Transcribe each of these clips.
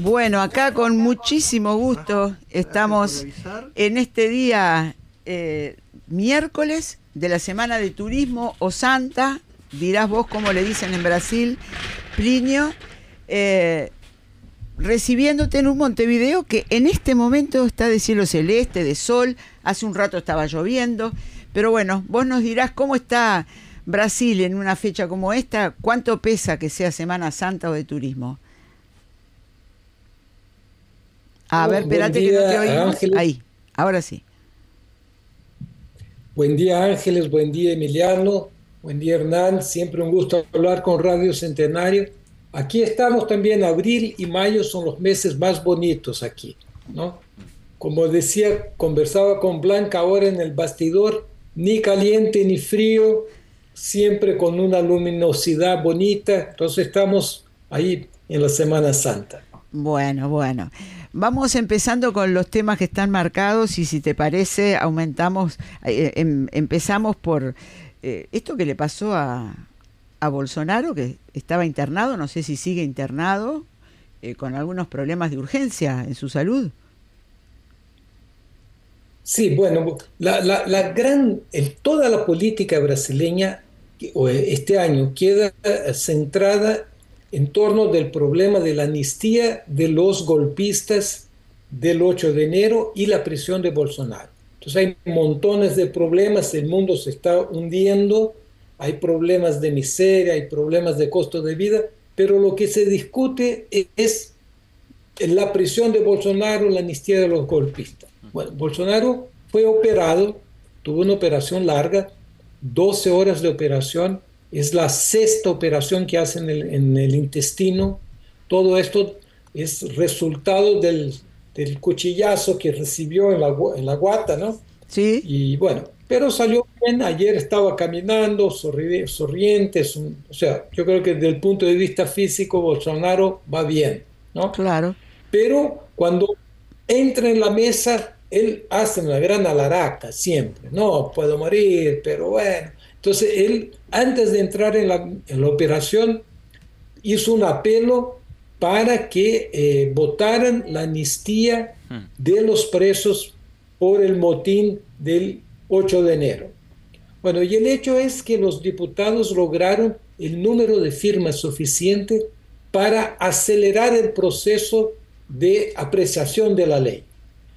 Bueno, acá con muchísimo gusto estamos en este día eh, miércoles de la Semana de Turismo o Santa, dirás vos cómo le dicen en Brasil, Plinio, eh, recibiéndote en un Montevideo que en este momento está de cielo celeste, de sol, hace un rato estaba lloviendo, pero bueno, vos nos dirás cómo está Brasil en una fecha como esta, cuánto pesa que sea Semana Santa o de turismo. A ver, espérate que no día, te oímos. Ángeles. Ahí, ahora sí. Buen día Ángeles, buen día Emiliano, buen día Hernán, siempre un gusto hablar con Radio Centenario. Aquí estamos también, abril y mayo son los meses más bonitos aquí, ¿no? Como decía, conversaba con Blanca ahora en el bastidor, ni caliente ni frío, siempre con una luminosidad bonita, entonces estamos ahí en la Semana Santa. Bueno, bueno. Vamos empezando con los temas que están marcados y si te parece aumentamos, eh, em- empezamos por eh, esto que le pasó a, a Bolsonaro, que estaba internado, no sé si sigue internado, eh, con algunos problemas de urgencia en su salud. Sí, bueno, la, la- la gran, toda la política brasileña este año queda centrada en torno del problema de la amnistía de los golpistas del 8 de enero y la presión de Bolsonaro. Entonces hay montones de problemas, el mundo se está hundiendo, hay problemas de miseria, hay problemas de costo de vida, pero lo que se discute es la presión de Bolsonaro, la amnistía de los golpistas. Bueno, Bolsonaro fue operado, tuvo una operación larga, 12 horas de operación, es la sexta operación que hace en el, en el intestino. Todo esto es resultado del, del cuchillazo que recibió en la, en la guata, ¿no? Sí, Y bueno, pero salió bien. Ayer estaba caminando, sorri- sonriente. es un- o sea, yo creo que desde el punto de vista físico, Bolsonaro va bien, ¿no? claro. Pero cuando entra en la mesa, él hace una gran alaraca siempre. No, puedo morir, pero bueno. Entonces, él, antes de entrar en la, en la operación, hizo un apelo para que eh, votaran la amnistía de los presos por el motín del 8 de enero. Bueno, y el hecho es que los diputados lograron el número de firmas suficiente para acelerar el proceso de apreciación de la ley.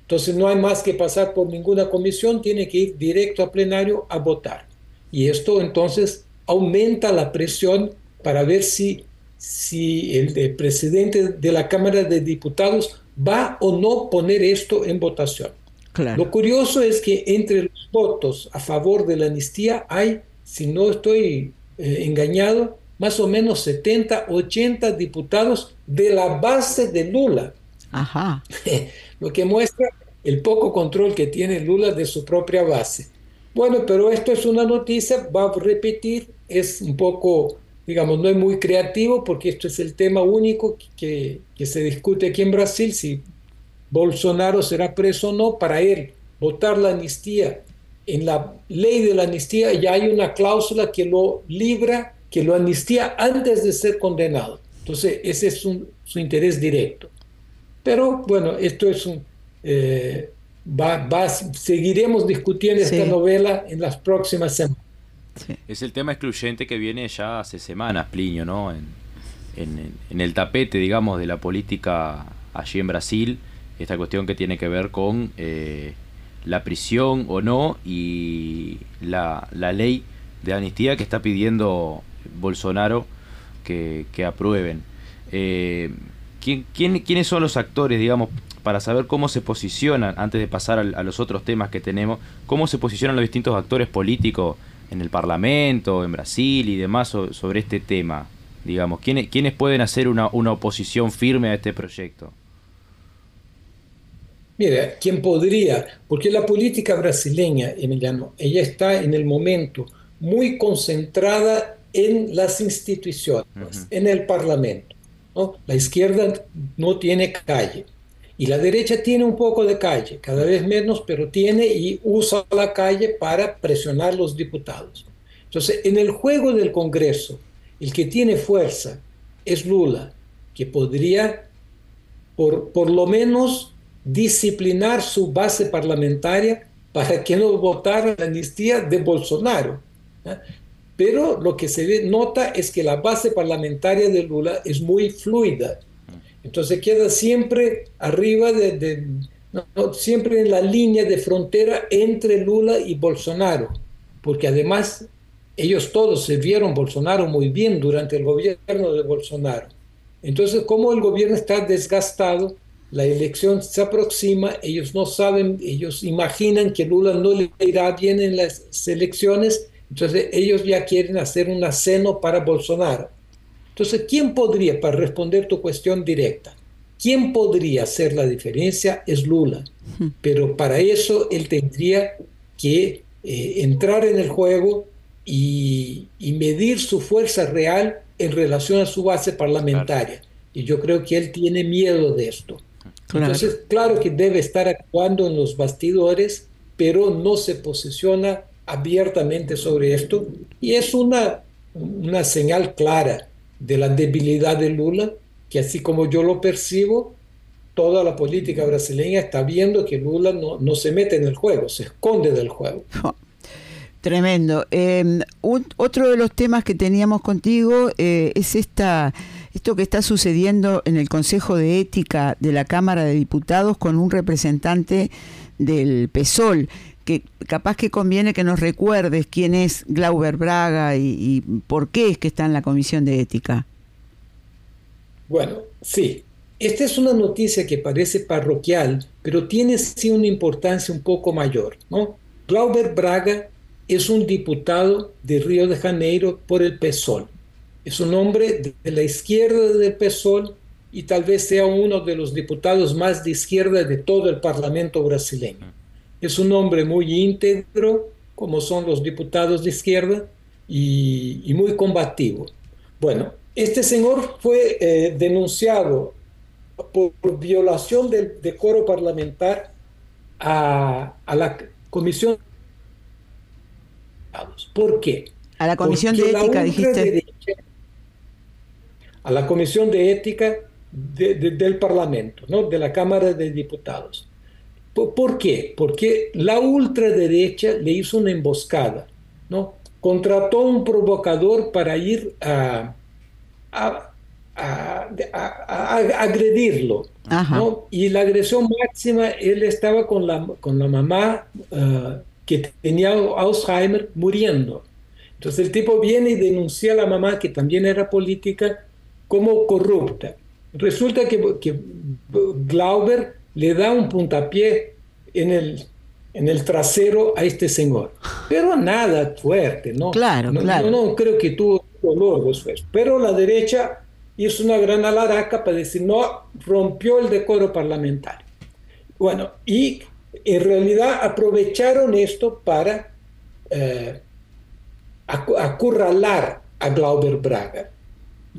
Entonces no hay más que pasar por ninguna comisión, tiene que ir directo a plenario a votar. Y esto entonces aumenta la presión para ver si, si el, de- presidente de la Cámara de Diputados va o no poner esto en votación. Claro. Lo curioso es que entre los votos a favor de la amnistía hay, si no estoy eh, engañado, más o menos 70, 80 diputados de la base de Lula, Ajá. lo que muestra el poco control que tiene Lula de su propia base. Bueno, pero esto es una noticia, va a repetir, es un poco, digamos, no es muy creativo porque esto es el tema único que, se discute aquí en Brasil, si Bolsonaro será preso o no, para él votar la amnistía. En la ley de la amnistía ya hay una cláusula que lo libra, que lo amnistía antes de ser condenado. Entonces, ese es su interés directo. Pero bueno, esto es un... eh, va, va- seguiremos discutiendo Sí. esta novela en las próximas semanas. Sí. Es el tema excluyente que viene ya hace semanas, Plinio, ¿no? En, en- en el tapete, digamos, de la política allí en Brasil, esta cuestión que tiene que ver con eh, la prisión o no y la, la ley de amnistía que está pidiendo Bolsonaro que, que aprueben. Eh, ¿quién- quién- ¿Quiénes son los actores, digamos, para saber cómo se posicionan, antes de pasar a los otros temas que tenemos, cómo se posicionan los distintos actores políticos en el Parlamento, en Brasil y demás so- sobre este tema? Digamos, ¿quiénes, quiénes pueden hacer una, una oposición firme a este proyecto? Mira, ¿quién podría? Porque la política brasileña, Emiliano, ella está en el momento muy concentrada en las instituciones, en el Parlamento. ¿no? La izquierda no tiene calle y la derecha tiene un poco de calle, cada vez menos, pero tiene y usa la calle para presionar los diputados. Entonces, en el juego del Congreso, el que tiene fuerza es Lula, que podría por, por lo menos disciplinar su base parlamentaria para que no votara la amnistía de Bolsonaro. Pero lo que se nota es que la base parlamentaria de Lula es muy fluida. Entonces queda siempre arriba de, siempre en la línea de frontera entre Lula y Bolsonaro, porque además ellos todos se vieron Bolsonaro muy bien durante el gobierno de Bolsonaro. Entonces, como el gobierno está desgastado, la elección se aproxima, ellos no saben, ellos imaginan que Lula no le irá bien en las elecciones, entonces ellos ya quieren hacer un aceno para Bolsonaro. Entonces, ¿quién podría, para responder tu cuestión directa, quién podría hacer la diferencia? Es Lula. Pero para eso él tendría que eh, entrar en el juego y, y, medir su fuerza real en relación a su base parlamentaria. Y yo creo que él tiene miedo de esto. Entonces, claro que debe estar actuando en los bastidores, pero no se posiciona abiertamente sobre esto. Y es una, una señal clara de la debilidad de Lula, que así como yo lo percibo, toda la política brasileña está viendo que Lula no, no se mete en el juego, se esconde del juego. Tremendo. Em, otro de los temas que teníamos contigo eh, es esta esto que está sucediendo en el Consejo de Ética de la Cámara de Diputados con un representante del PSOL, que capaz que conviene que nos recuerdes quién es Glauber Braga y, por qué es que está en la Comisión de Ética. Bueno, sí, esta es una noticia que parece parroquial, pero tiene sí una importancia un poco mayor. ¿no? Glauber Braga es un diputado de Río de Janeiro por el PSOL es un hombre de la izquierda del PSOL y tal vez sea uno de los diputados más de izquierda de todo el Parlamento brasileño. Es un hombre muy íntegro, como son los diputados de izquierda, y, muy combativo. Bueno, este señor fue eh, denunciado por violación del decoro parlamentar a, la Comisión. ¿Por qué? A la Comisión de Ética, dijiste a la Comisión de Ética del Parlamento, ¿no? de la Cámara de Diputados. ¿Por, qué? Porque la ultraderecha le hizo una emboscada, ¿no? contrató un provocador para ir a, a, agredirlo. Y la agresión máxima, él estaba con la, con la mamá uh, que tenía Alzheimer muriendo. Entonces el tipo viene y denuncia a la mamá, que también era política, como corrupta. Resulta que, que Glauber le da un puntapié en el, en el trasero a este señor. Pero nada fuerte, ¿no? Claro, no, claro. No, creo que tuvo dolor después. Pero la derecha hizo una gran alaraca para decir, no, rompió el decoro parlamentario. Bueno, y en realidad aprovecharon esto para eh, acurralar a Glauber Braga.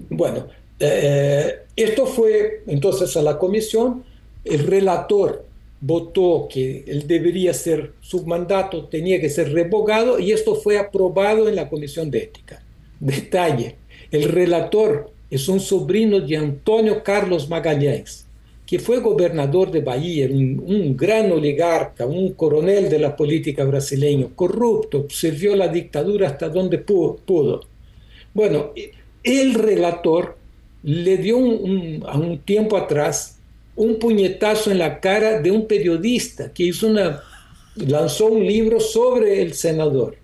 Bueno, eh, esto fue entonces a la comisión, el relator votó que él debería ser, su mandato tenía que ser revocado y esto fue aprobado en la comisión de ética. Detalle, el relator es un sobrino de Antonio Carlos Magalhães, que fue gobernador de Bahía, un, gran oligarca, un coronel de la política brasileña, corrupto, sirvió la dictadura hasta donde pudo. Bueno, el relator le dio a un tiempo atrás un puñetazo en la cara de un periodista que hizo una, lanzó un libro sobre el senador.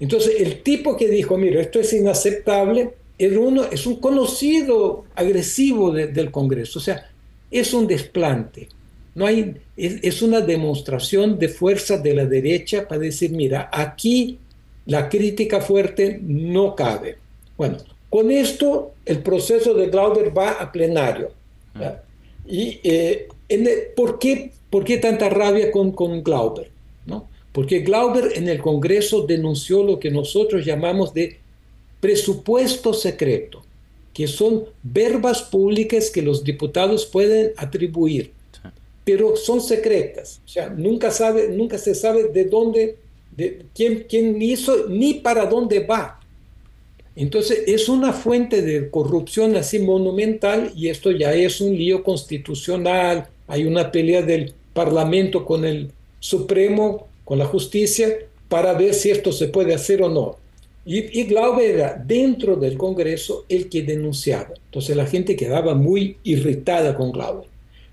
Entonces, el tipo que dijo, mira, esto es inaceptable, es, uno, es un conocido agresivo del Congreso. O sea, es un desplante. No hay, es, es, una demostración de fuerza de la derecha para decir, mira, aquí la crítica fuerte no cabe. Bueno, con esto, el proceso de Glauber va a plenario. Y eh, ¿por, qué, ¿Por qué tanta rabia con, con Glauber? ¿no? Porque Glauber en el Congreso denunció lo que nosotros llamamos de presupuesto secreto, que son verbas públicas que los diputados pueden atribuir, pero son secretas. O sea, nunca, sabe, nunca se sabe de dónde, de quién, quién hizo, ni para dónde va. Entonces es una fuente de corrupción así monumental y esto ya es un lío constitucional, hay una pelea del Parlamento con el Supremo, con la justicia, para ver si esto se puede hacer o no. Y, y Glauber era dentro del Congreso el que denunciaba. Entonces la gente quedaba muy irritada con Glauber.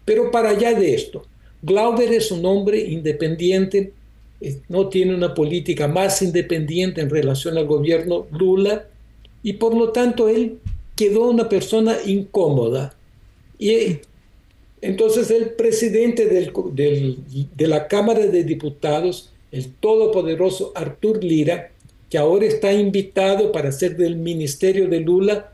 Pero para allá de esto, Glauber es un hombre independiente, eh, no tiene una política más independiente en relación al gobierno Lula y por lo tanto él quedó una persona incómoda. Y entonces el presidente del, de la Cámara de Diputados, el todopoderoso Artur Lira, que ahora está invitado para ser del ministerio de Lula,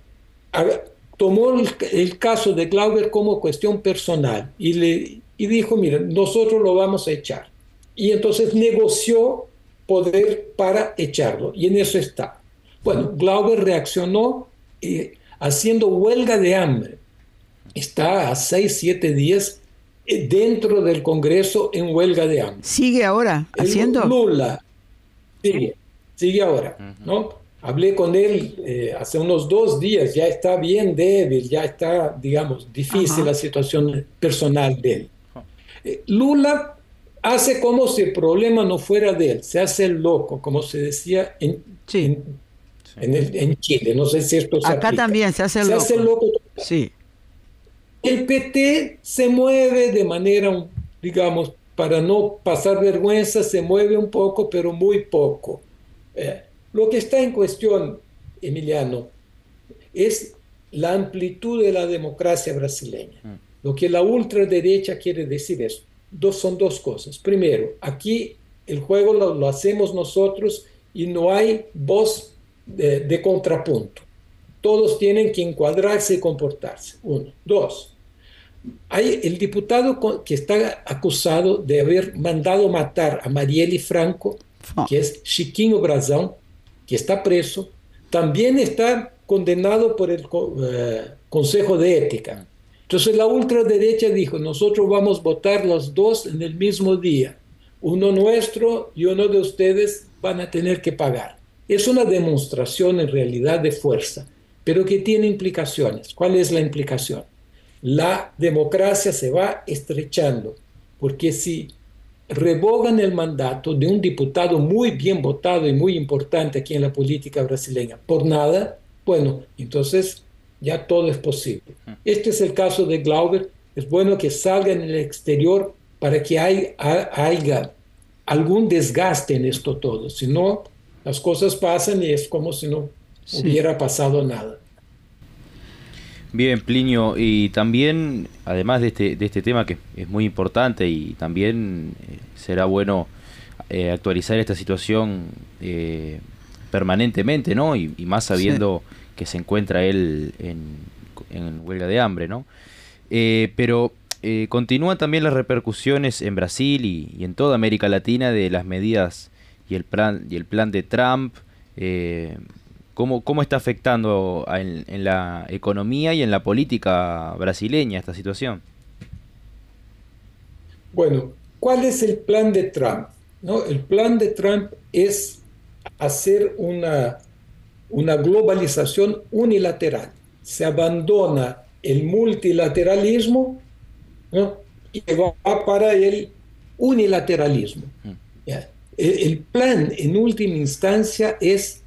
tomó el, caso de Glauber como cuestión personal y, le, y dijo, mira, nosotros lo vamos a echar. Y entonces negoció poder para echarlo. Y en eso está. Bueno, Glauber reaccionó eh, haciendo huelga de hambre. Está a seis, siete días eh, dentro del Congreso en huelga de hambre. ¿Sigue ahora haciendo? Lula. Sigue, sigue ahora, ¿no? Hablé con él eh, hace unos dos días, ya está bien débil, ya está, digamos, difícil la situación personal de él. Lula hace como si el problema no fuera de él, se hace el loco, como se decía en, en en, Chile. No sé si esto se Acá también se hace el loco. Hace loco. Sí. El PT se mueve de manera, digamos, para no pasar vergüenza, se mueve un poco, pero muy poco. Eh, lo que está en cuestión, Emiliano, es la amplitud de la democracia brasileña. Mm. Lo que la ultraderecha quiere decir es, dos, son dos cosas. Primero, aquí el juego lo, lo hacemos nosotros y no hay voz de, contrapunto. Todos tienen que encuadrarse y comportarse. Uno. Dos. Hay el diputado que está acusado de haber mandado matar a Marielle Franco, que es Chiquinho Brazão, que está preso, también está condenado por el eh, Consejo de Ética. Entonces la ultraderecha dijo, nosotros vamos a votar los dos en el mismo día. Uno nuestro y uno de ustedes van a tener que pagar. Es una demostración en realidad de fuerza, pero que tiene implicaciones. ¿Cuál es la implicación? La democracia se va estrechando, porque si revogan el mandato de un diputado muy bien votado y muy importante aquí en la política brasileña por nada, bueno, entonces ya todo es posible. Este es el caso de Glauber. Es bueno que salga en el exterior para que haya algún desgaste en esto todo. Si no, las cosas pasan y es como si no hubiera pasado nada. Bien, Plinio, y también, además de este, de este tema que es muy importante y también eh, será bueno eh, actualizar esta situación eh, permanentemente, ¿no? Y, más sabiendo que se encuentra él en, huelga de hambre, ¿no? pero continúan también las repercusiones en Brasil y, y, en toda América Latina de las medidas y el plan, y el plan de Trump, eh, ¿cómo, ¿cómo, está afectando en, la economía y en la política brasileña esta situación? Bueno, ¿cuál es el plan de Trump? ¿No? El plan de Trump es hacer una, una globalización unilateral. Se abandona el multilateralismo y va para el unilateralismo. Mm. El plan en última instancia es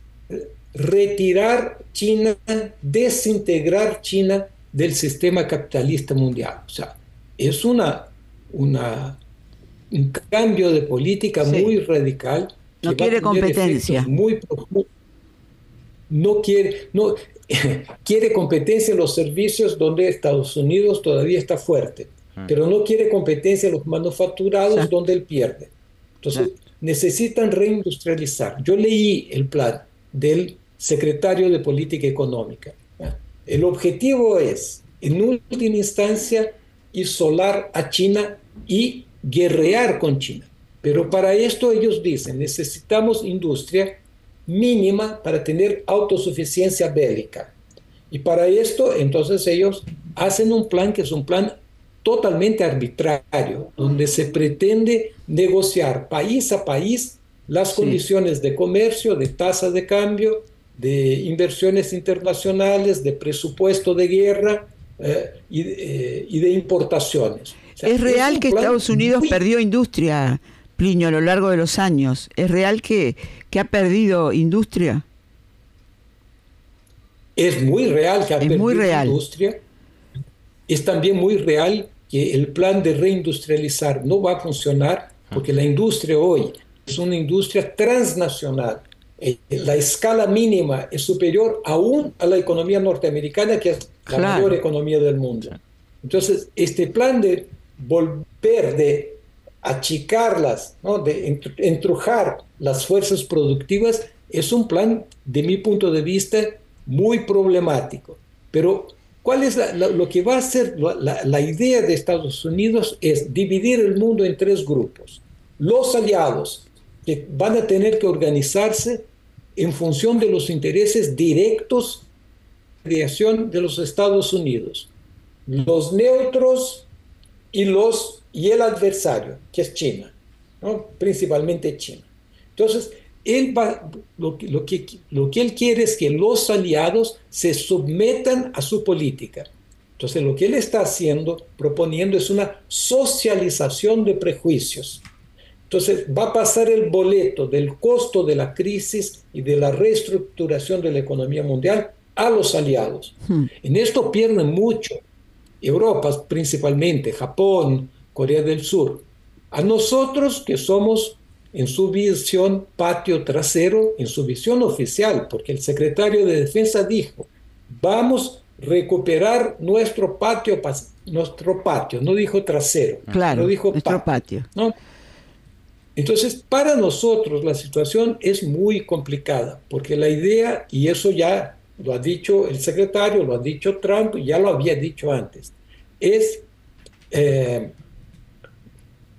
retirar China, desintegrar China del sistema capitalista mundial. O sea, es una, una, un cambio de política muy radical. No quiere competencia. Muy No quiere, no, quiere competencia en los servicios donde Estados Unidos todavía está fuerte, ah. pero no quiere competencia en los manufacturados donde él pierde. Entonces, necesitan reindustrializar. Yo leí el plan del secretario de Política Económica. El objetivo es, en última instancia, isolar a China y guerrear con China. Pero para esto ellos dicen, necesitamos industria mínima para tener autosuficiencia bélica. Y para esto, entonces ellos hacen un plan que es un plan totalmente arbitrario, donde se pretende negociar país a país las condiciones de comercio, de tasa de cambio, de inversiones internacionales, de presupuesto de guerra eh, eh, y, de importaciones. es real que Estados Unidos perdió industria, Plinio, a lo largo de los años. ¿Es real que, que ha perdido industria? Es muy real que ha perdido muy real. industria. Es también muy real que el plan de reindustrializar no va a funcionar porque la industria hoy es una industria transnacional eh, la escala mínima es superior aún a la economía norteamericana, que es la mayor economía del mundo. Entonces, este plan de volver, de achicarlas, ¿no? de entrujar las fuerzas productivas, es un plan, de mi punto de vista, muy problemático. Pero, ¿cuál es lo que va a ser la, la idea de Estados Unidos? Es dividir el mundo en tres grupos. Los aliados, que van a tener que organizarse en función de los intereses directos de creación de los Estados Unidos, los neutros y, los, y el adversario, que es China, ¿no? principalmente China. Entonces, él va, lo, lo, que, lo que él quiere es que los aliados se sometan a su política. Entonces, lo que él está haciendo, proponiendo, es una socialización de prejuicios. Entonces va a pasar el boleto del costo de la crisis y de la reestructuración de la economía mundial a los aliados. Hmm. En esto pierden mucho Europa, principalmente Japón, Corea del Sur. A nosotros que somos en su visión patio trasero, en su visión oficial, porque el secretario de Defensa dijo, vamos a recuperar nuestro patio, nuestro patio, no dijo trasero, claro, no dijo nuestro patio. ¿no? Entonces, para nosotros la situación es muy complicada, porque la idea, y eso ya lo ha dicho el secretario, lo ha dicho Trump, ya lo había dicho antes, es eh,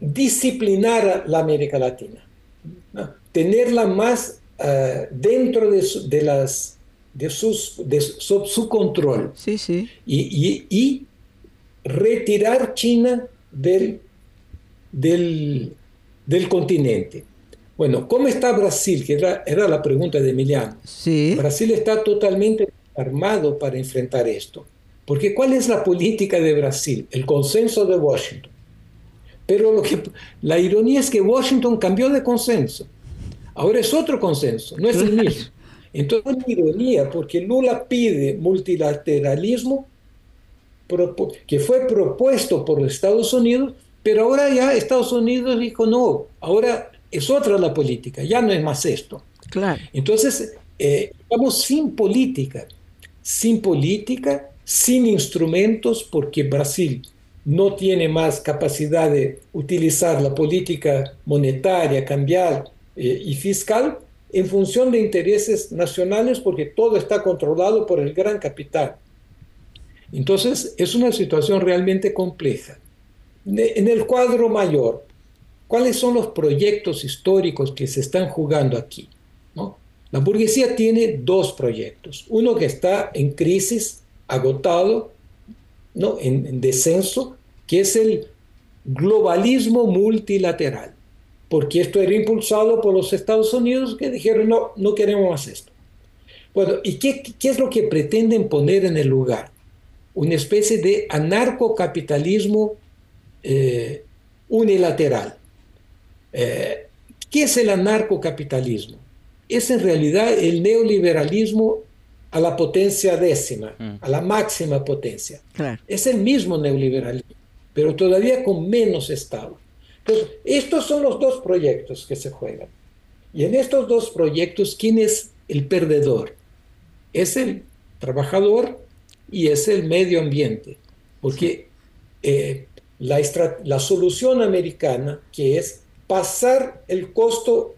disciplinar a la América Latina, tenerla más eh, dentro de, las, de, sus, de su, control sí, sí. Y, y, retirar China del, del del continente. Bueno, ¿cómo está Brasil? Que era, era la pregunta de Emiliano. Sí. Brasil está totalmente armado para enfrentar esto. Porque ¿cuál es la política de Brasil? El consenso de Washington. Pero lo que, la ironía es que Washington cambió de consenso. Ahora es otro consenso, no es el mismo. Entonces es ironía, porque Lula pide multilateralismo que fue propuesto por Estados Unidos, pero ahora ya Estados Unidos dijo, no, ahora es otra la política, ya no es más esto. Claro. Entonces, eh, estamos sin política, sin política, sin instrumentos, porque Brasil no tiene más capacidad de utilizar la política monetaria, cambiar eh, y fiscal en función de intereses nacionales, porque todo está controlado por el gran capital. Entonces, es una situación realmente compleja en el cuadro mayor, ¿cuáles son los proyectos históricos que se están jugando aquí? La burguesía tiene dos proyectos. Uno que está en crisis, agotado, ¿no? en, descenso, que es el globalismo multilateral, porque esto era impulsado por los Estados Unidos que dijeron, no, no queremos más esto. Bueno, ¿y qué, qué es lo que pretenden poner en el lugar? Una especie de anarcocapitalismo eh, unilateral. Eh, ¿Qué es el anarcocapitalismo? Es en realidad el neoliberalismo a la potencia décima, mm. a la máxima potencia. Es el mismo neoliberalismo, pero todavía con menos Estado. Entonces, estos son los dos proyectos que se juegan. Y en estos dos proyectos, ¿quién es el perdedor? Es el trabajador y es el medio ambiente. Porque eh, la, solución americana, que es pasar el costo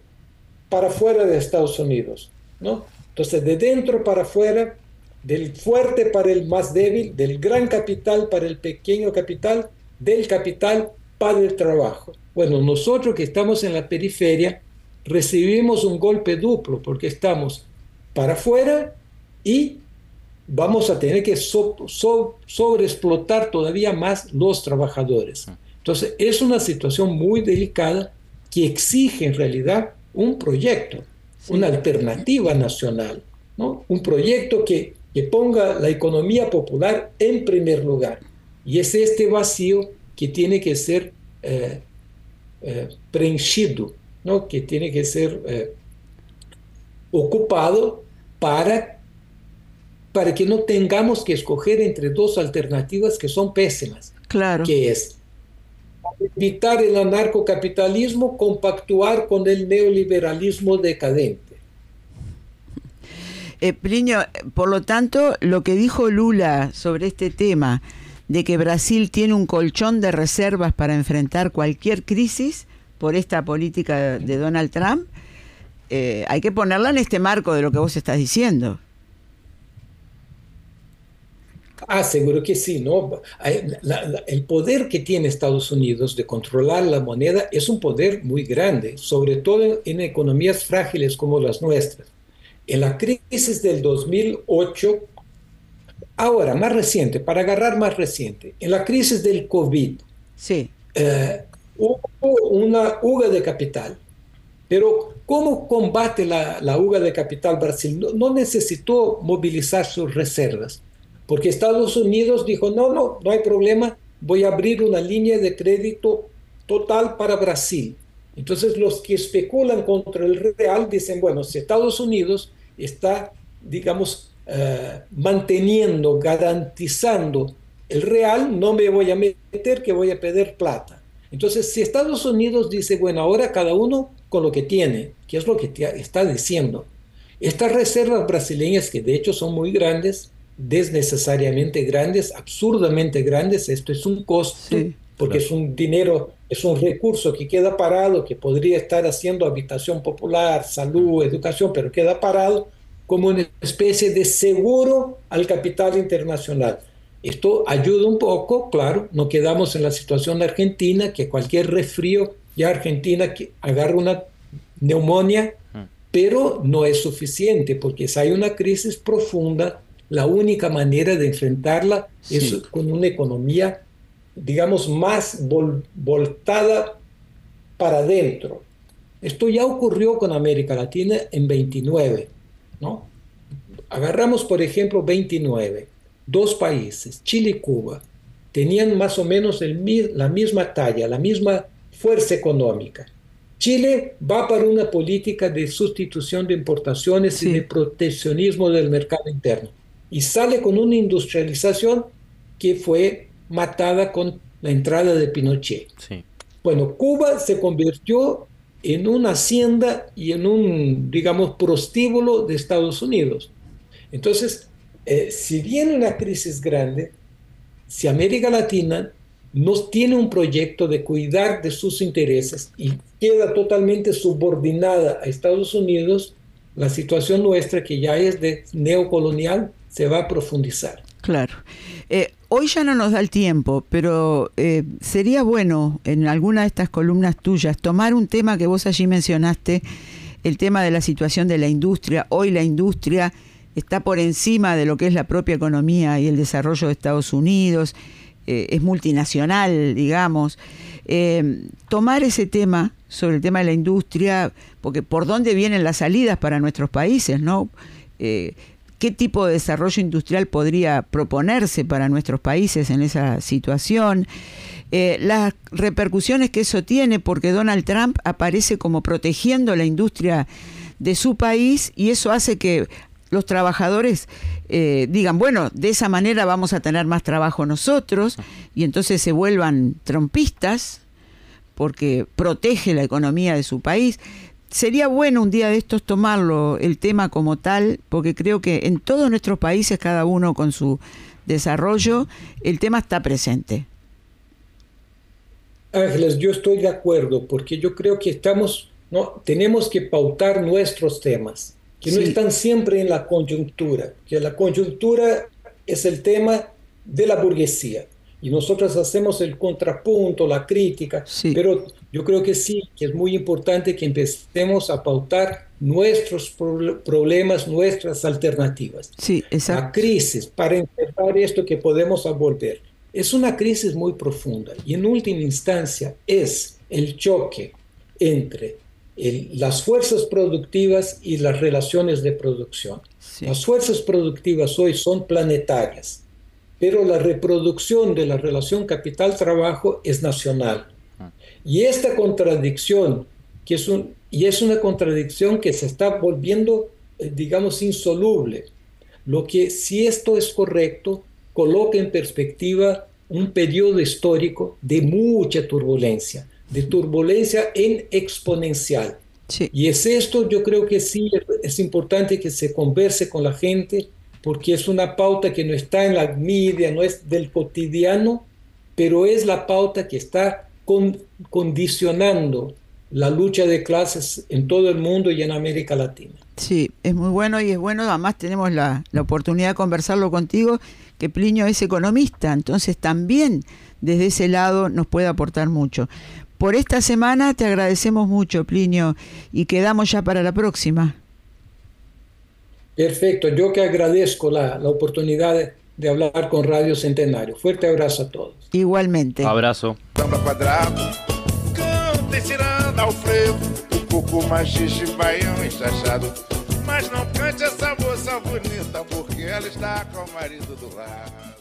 para fuera de Estados Unidos, ¿no? Entonces, de dentro para afuera, del fuerte para el más débil, del gran capital para el pequeño capital, del capital para el trabajo. Bueno, nosotros que estamos en la periferia recibimos un golpe duplo porque estamos para afuera y vamos a tener que sobreexplotar todavía más los trabajadores. Entonces, es una situación muy delicada que exige en realidad un proyecto, una alternativa nacional, ¿no? un proyecto que, que ponga la economía popular en primer lugar. Y es este vacío que tiene que ser eh, eh, ¿no? que tiene que ser eh, ocupado para, para que no tengamos que escoger entre dos alternativas que son pésimas. Claro. Que es evitar el anarcocapitalismo, compactuar con el neoliberalismo decadente. Eh, por lo tanto, lo que dijo Lula sobre este tema, de que Brasil tiene un colchón de reservas para enfrentar cualquier crisis por esta política de Donald Trump, eh, hay que ponerla en este marco de lo que vos estás diciendo. Ah, seguro que sí, ¿no? el poder que tiene Estados Unidos de controlar la moneda es un poder muy grande, sobre todo en economías frágiles como las nuestras. En la crisis del 2008, ahora más reciente, para agarrar más reciente, en la crisis del COVID, sí. Eh, hubo una huga de capital. Pero ¿cómo combate la, la huga de capital Brasil? no necesitó movilizar sus reservas porque Estados Unidos dijo, no, no, no hay problema, voy a abrir una línea de crédito total para Brasil. Entonces los que especulan contra el real dicen, bueno, si Estados Unidos está, digamos, eh, manteniendo, garantizando el real, no me voy a meter que voy a pedir plata. Entonces, si Estados Unidos dice, bueno, ahora cada uno con lo que tiene, que es lo que está diciendo, estas reservas brasileñas, que de hecho son muy grandes, desnecesariamente grandes, absurdamente grandes. Esto es un costo, porque es un dinero, es un recurso que queda parado, que podría estar haciendo habitación popular, salud, educación, pero queda parado como una especie de seguro al capital internacional. Esto ayuda un poco, claro, no quedamos en la situación de Argentina, que cualquier resfrío, ya Argentina agarra una neumonía, pero no es suficiente, porque si hay una crisis profunda, la única manera de enfrentarla es con una economía, digamos, más voltada para adentro. Esto ya ocurrió con América Latina en 29, ¿no? Agarramos, por ejemplo, 29, dos países, Chile y Cuba, tenían más o menos el, la misma talla, la misma fuerza económica. Chile va para una política de sustitución de importaciones y de proteccionismo del mercado interno y sale con una industrialización que fue matada con la entrada de Pinochet. Bueno, Cuba se convirtió en una hacienda y en un, digamos, prostíbulo de Estados Unidos. Entonces, eh, si viene una crisis grande, si América Latina no tiene un proyecto de cuidar de sus intereses y queda totalmente subordinada a Estados Unidos, la situación nuestra, que ya es de neocolonial, se va a profundizar. Claro. Eh, hoy ya no nos da el tiempo, pero eh, sería bueno en alguna de estas columnas tuyas tomar un tema que vos allí mencionaste, el tema de la situación de la industria. Hoy la industria está por encima de lo que es la propia economía y el desarrollo de Estados Unidos, eh, es multinacional, digamos. tomar ese tema sobre el tema de la industria, porque por dónde vienen las salidas para nuestros países, ¿no? Qué tipo de desarrollo industrial podría proponerse para nuestros países en esa situación, eh, las repercusiones que eso tiene, porque Donald Trump aparece como protegiendo la industria de su país y eso hace que los trabajadores eh, digan, bueno, de esa manera vamos a tener más trabajo nosotros y entonces se vuelvan trompistas porque protege la economía de su país sería bueno un día de estos tomarlo el tema como tal, porque creo que en todos nuestros países, cada uno con su desarrollo, el tema está presente. Ángeles, yo estoy de acuerdo, porque yo creo que estamos, ¿no? tenemos que pautar nuestros temas, que no están siempre en la coyuntura, que la coyuntura es el tema de la burguesía. y nosotros hacemos el contrapunto, la crítica, pero yo creo que sí, que es muy importante que empecemos a pautar nuestros problemas, nuestras alternativas. Sí, exacto. La crisis, para empezar esto que podemos volver, es una crisis muy profunda y en última instancia es el choque entre las fuerzas productivas y las relaciones de producción. Las fuerzas productivas hoy son planetarias pero la reproducción de la relación capital-trabajo es nacional. Y esta contradicción, que es un, y es una contradicción que se está volviendo, eh, digamos, insoluble, lo que, si esto es correcto, coloca en perspectiva un periodo histórico de mucha turbulencia, de turbulencia en exponencial. Y es esto, yo creo que sí, es importante que se converse con la gente, porque es una pauta que no está en la media, no es del cotidiano, pero es la pauta que está condicionando la lucha de clases en todo el mundo y en América Latina. Sí, es muy bueno y es bueno, además tenemos la, la oportunidad de conversarlo contigo, que Plinio es economista, entonces también desde ese lado nos puede aportar mucho. Por esta semana te agradecemos mucho, Plinio, y quedamos ya para la próxima. Perfecto, yo que agradezco la, la oportunidad de, hablar con Radio Centenario. Fuerte abrazo a todos. Igualmente. Abrazo. Mas não cante essa moça bonita, porque ela está com o marido do lado.